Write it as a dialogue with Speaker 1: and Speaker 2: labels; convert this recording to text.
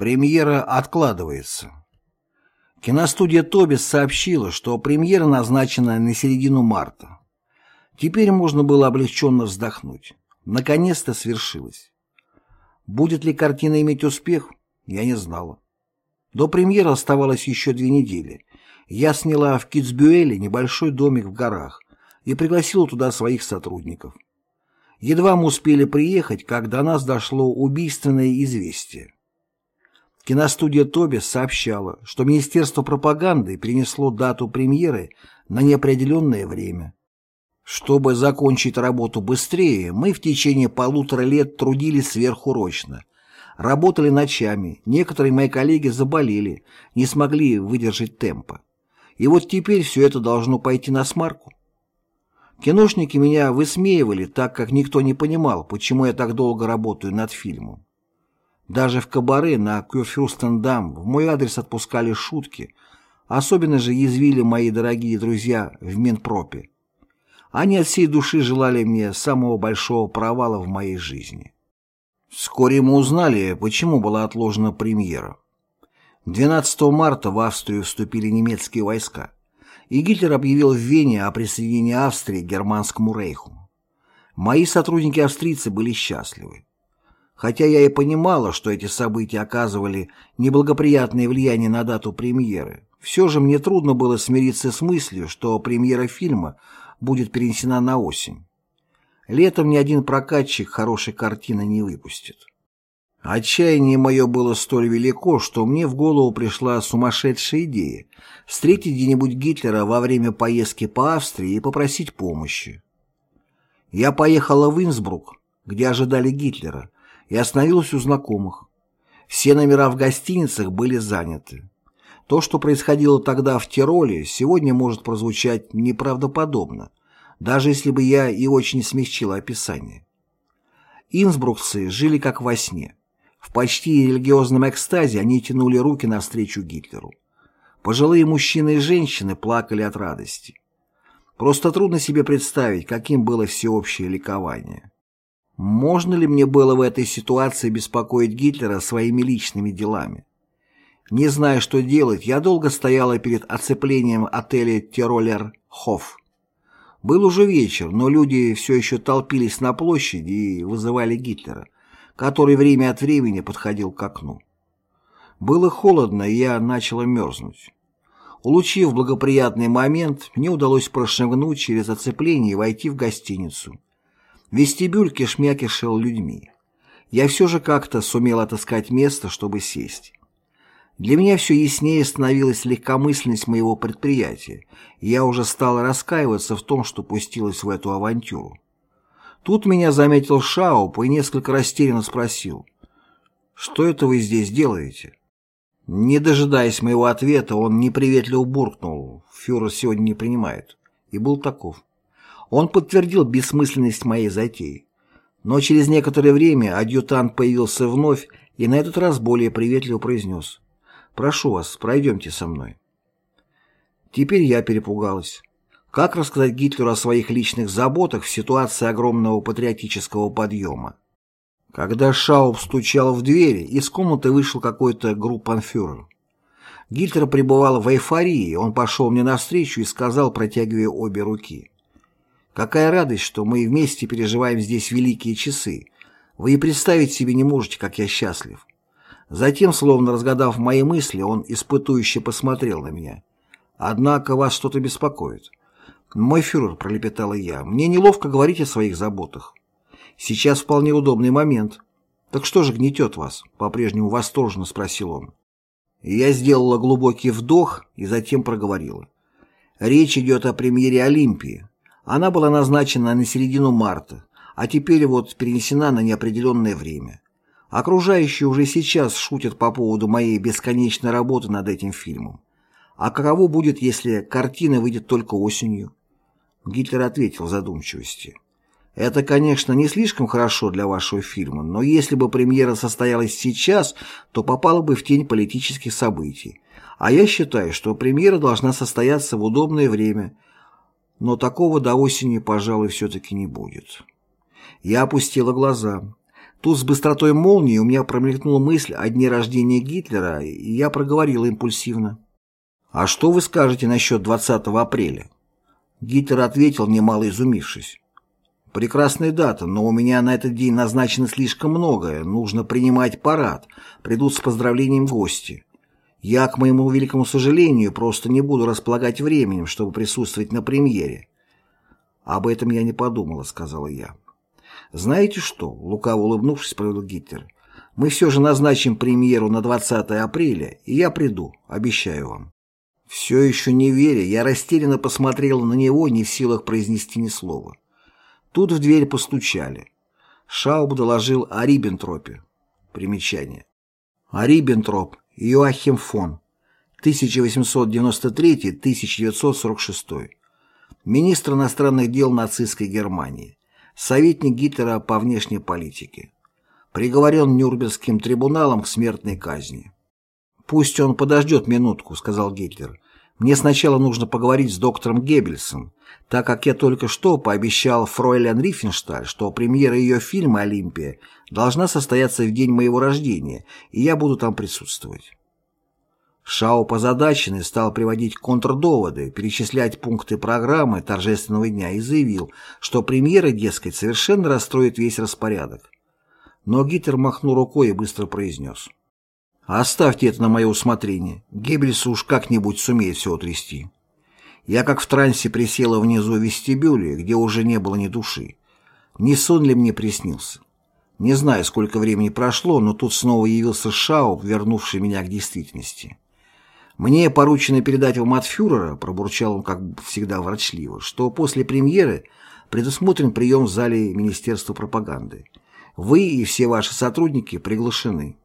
Speaker 1: Премьера откладывается. Киностудия «Тобис» сообщила, что премьера назначена на середину марта. Теперь можно было облегченно вздохнуть. Наконец-то свершилось. Будет ли картина иметь успех, я не знала. До премьеры оставалось еще две недели. Я сняла в Китсбюэле небольшой домик в горах и пригласила туда своих сотрудников. Едва мы успели приехать, как до нас дошло убийственное известие. Киностудия «Тобис» сообщала, что Министерство пропаганды перенесло дату премьеры на неопределенное время. Чтобы закончить работу быстрее, мы в течение полутора лет трудились сверхурочно. Работали ночами, некоторые мои коллеги заболели, не смогли выдержать темпа. И вот теперь все это должно пойти на смарку. Киношники меня высмеивали, так как никто не понимал, почему я так долго работаю над фильмом. Даже в кабаре на Кюрфюрстендам в мой адрес отпускали шутки, особенно же язвили мои дорогие друзья в Минпропе. Они от всей души желали мне самого большого провала в моей жизни. Вскоре мы узнали, почему была отложена премьера. 12 марта в Австрию вступили немецкие войска, и Гитлер объявил в Вене о присоединении Австрии к Германскому рейху. Мои сотрудники-австрийцы были счастливы. Хотя я и понимала, что эти события оказывали неблагоприятное влияние на дату премьеры, все же мне трудно было смириться с мыслью, что премьера фильма будет перенесена на осень. Летом ни один прокатчик хорошей картины не выпустит. Отчаяние мое было столь велико, что мне в голову пришла сумасшедшая идея встретить где-нибудь Гитлера во время поездки по Австрии и попросить помощи. Я поехала в Инсбрук, где ожидали Гитлера, и остановилась у знакомых. Все номера в гостиницах были заняты. То, что происходило тогда в Тироле, сегодня может прозвучать неправдоподобно, даже если бы я и очень смягчила описание. Инсбрукцы жили как во сне. В почти религиозном экстазе они тянули руки навстречу Гитлеру. Пожилые мужчины и женщины плакали от радости. Просто трудно себе представить, каким было всеобщее ликование. Можно ли мне было в этой ситуации беспокоить Гитлера своими личными делами? Не зная, что делать, я долго стояла перед оцеплением отеля «Тиролер Хофф». Был уже вечер, но люди все еще толпились на площади и вызывали Гитлера, который время от времени подходил к окну. Было холодно, и я начала мерзнуть. Улучив благоприятный момент, мне удалось прошагнуть через оцепление и войти в гостиницу – Вестибюль кишмя-кишел людьми. Я все же как-то сумел отыскать место, чтобы сесть. Для меня все яснее становилась легкомысленность моего предприятия, и я уже стал раскаиваться в том, что пустилась в эту авантюру. Тут меня заметил Шауп и несколько растерянно спросил, «Что это вы здесь делаете?» Не дожидаясь моего ответа, он неприветливо буркнул, «Фюрер сегодня не принимает», и был таков. Он подтвердил бессмысленность моей затеи. Но через некоторое время адъютант появился вновь и на этот раз более приветливо произнес «Прошу вас, пройдемте со мной». Теперь я перепугалась. Как рассказать Гитлеру о своих личных заботах в ситуации огромного патриотического подъема? Когда Шауп стучал в двери, из комнаты вышел какой-то группанфюрер. Гитлер пребывал в эйфории, он пошел мне навстречу и сказал, протягивая обе руки. Какая радость, что мы вместе переживаем здесь великие часы. Вы и представить себе не можете, как я счастлив. Затем, словно разгадав мои мысли, он испытующе посмотрел на меня. Однако вас что-то беспокоит. Мой фюрер, пролепетала я, мне неловко говорить о своих заботах. Сейчас вполне удобный момент. Так что же гнетет вас? По-прежнему восторженно спросил он. Я сделала глубокий вдох и затем проговорила. Речь идет о премьере Олимпии. Она была назначена на середину марта, а теперь вот перенесена на неопределенное время. Окружающие уже сейчас шутят по поводу моей бесконечной работы над этим фильмом. А каково будет, если картина выйдет только осенью? Гитлер ответил в задумчивости. Это, конечно, не слишком хорошо для вашего фильма, но если бы премьера состоялась сейчас, то попала бы в тень политических событий. А я считаю, что премьера должна состояться в удобное время – но такого до осени, пожалуй, все-таки не будет. Я опустила глаза. Тут с быстротой молнии у меня промелькнула мысль о дне рождения Гитлера, и я проговорил импульсивно. «А что вы скажете насчет 20 апреля?» Гитлер ответил, немало изумившись. «Прекрасная дата, но у меня на этот день назначено слишком многое. Нужно принимать парад. Придут с поздравлением гости. Я, к моему великому сожалению, просто не буду располагать временем, чтобы присутствовать на премьере». «Об этом я не подумала», — сказала я. «Знаете что?» — лукаво улыбнувшись, провел Гитлер. «Мы все же назначим премьеру на 20 апреля, и я приду, обещаю вам». Все еще не веря, я растерянно посмотрел на него, не в силах произнести ни слова. Тут в дверь постучали. Шауб доложил о Риббентропе. Примечание. О Риббентроп, Иоахим фон, 1893-1946. Министр иностранных дел нацистской Германии. Советник Гитлера по внешней политике. Приговорен Нюрнбергским трибуналом к смертной казни. «Пусть он подождет минутку», — сказал Гитлер. «Мне сначала нужно поговорить с доктором Геббельсом, так как я только что пообещал Фройлен Рифеншталь, что премьера ее фильма «Олимпия» должна состояться в день моего рождения, и я буду там присутствовать». Шао позадаченный стал приводить контрдоводы, перечислять пункты программы торжественного дня и заявил, что премьера, дескать, совершенно расстроит весь распорядок. Но Гитлер махнул рукой и быстро произнес – Оставьте это на мое усмотрение. Геббельс уж как-нибудь сумеет все утрясти. Я как в трансе присела внизу в вестибюле, где уже не было ни души. Не сон ли мне приснился? Не знаю, сколько времени прошло, но тут снова явился Шау, вернувший меня к действительности. «Мне поручено передать вам от фюрера», — пробурчал он, как всегда ворчливо, «что после премьеры предусмотрен прием в зале Министерства пропаганды. Вы и все ваши сотрудники приглашены».